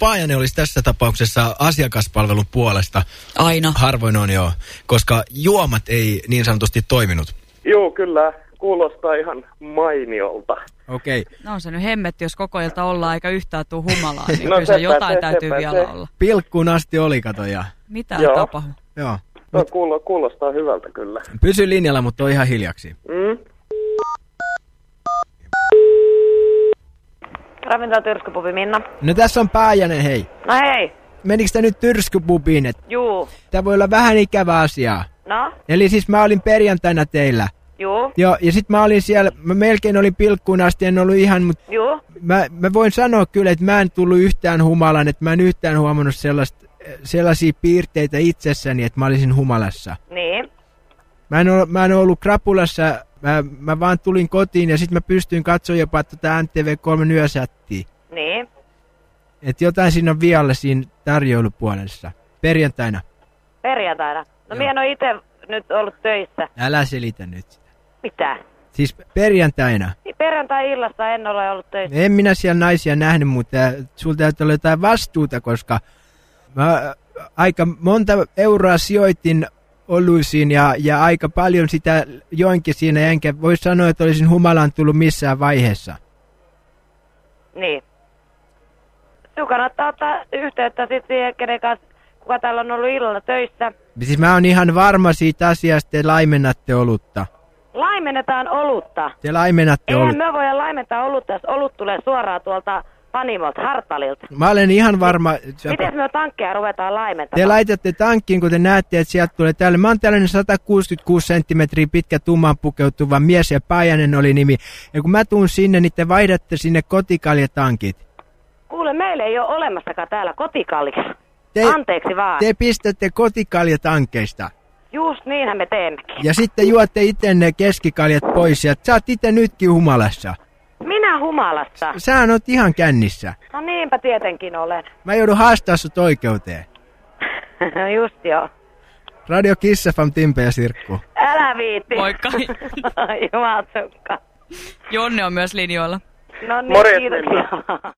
Paajanen olisi tässä tapauksessa asiakaspalvelun puolesta. Aina. Harvoin on joo, koska juomat ei niin sanotusti toiminut. Joo, kyllä. Kuulostaa ihan mainiolta. Okei. Okay. No on se nyt hemmetti, jos koko ilta ollaan eikä yhtään tuu humalaan, niin No kyllä se jotain se, täytyy sepä vielä se. olla. Pilkkuun asti oli, kato ja. Mitä Joo. ei tapahdu? Joo. No, kuulo, kuulostaa hyvältä kyllä. Pysy linjalla, mutta on ihan hiljaksi. Mm? Ravintola Tyrskypubi Minna. No tässä on Paajanen, hei. No hei. Menikö tää nyt tyrskypubiin? Et Juu. tää voi olla vähän ikävä asiaa. No? Eli siis mä olin perjantaina teillä. Juu. Joo, ja sit mä olin siellä, mä melkein olin pilkkuun asti, en ollut ihan, mutta Juu. mä, mä voin sanoa kyllä, että mä en tullut yhtään humalan, että mä en yhtään huomannut sellaista, sellaisia piirteitä itsessäni, että mä olisin humalassa. Niin. Mä en, ole, mä en ollut krapulassa, mä, mä vaan tulin kotiin ja sitten mä pystyin katsoa jopa tota NTV3 yösättiä. Niin. Että jotain siinä on vialla siinä tarjoulupuolessa. Perjantaina. Perjantaina. No Joo. minä en ole itse nyt ollut töissä. Älä selitä nyt sitä. Mitä? Siis perjantaina. Niin Perjantai-illasta en ole ollut töissä. En minä siellä naisia nähnyt, mutta sulta täytyy olla jotain vastuuta, koska mä aika monta euroa sijoitin oluisiin ja, ja aika paljon sitä joinkin siinä, enkä voi sanoa, että olisin humalaan tullut missään vaiheessa. Niin. Sinun kannattaa ottaa yhteyttä sitten siihen, kenen kanssa, kuka täällä on ollut illalla töissä. Siis mä oon ihan varma siitä asiasta, että laimennatte olutta. Laimennetaan olutta. Te laimennatte Eihän olutta. me voida laimentaa olutta, jos olut tulee suoraan tuolta Panimolta, Hartalilta. Mä olen ihan varma, Miten me tankkeja ruvetaan laimentamaan? te laitatte tankkiin, kun te näette, että sieltä tulee täällä. Mä oon tällainen 166 senttimetriä pitkä tummaan pukeutuva mies ja Pajanen oli nimi. Ja kun mä tuun sinne, niin te vaihdatte sinne kotikaljatankit. Kuule, meillä ei ole olemassakaan täällä kotikallia. Te, Anteeksi vaan. te pistätte kotikaljatankeista. Just niinhän me teemmekin. Ja sitten juotte itse ne keskikaljat pois. Ja sä oot itse nytkin humalassa. Minä humalassa. Sä oot ihan kännissä. No niinpä tietenkin olen. Mä joudun haastaa sut oikeuteen. Just joo. Radio Kiss FM, Timpe ja Sirkku. Älä viitti. Moikka. Jumatsukka. Jonne on myös linjoilla. No niin, Morjens, kiitoksia.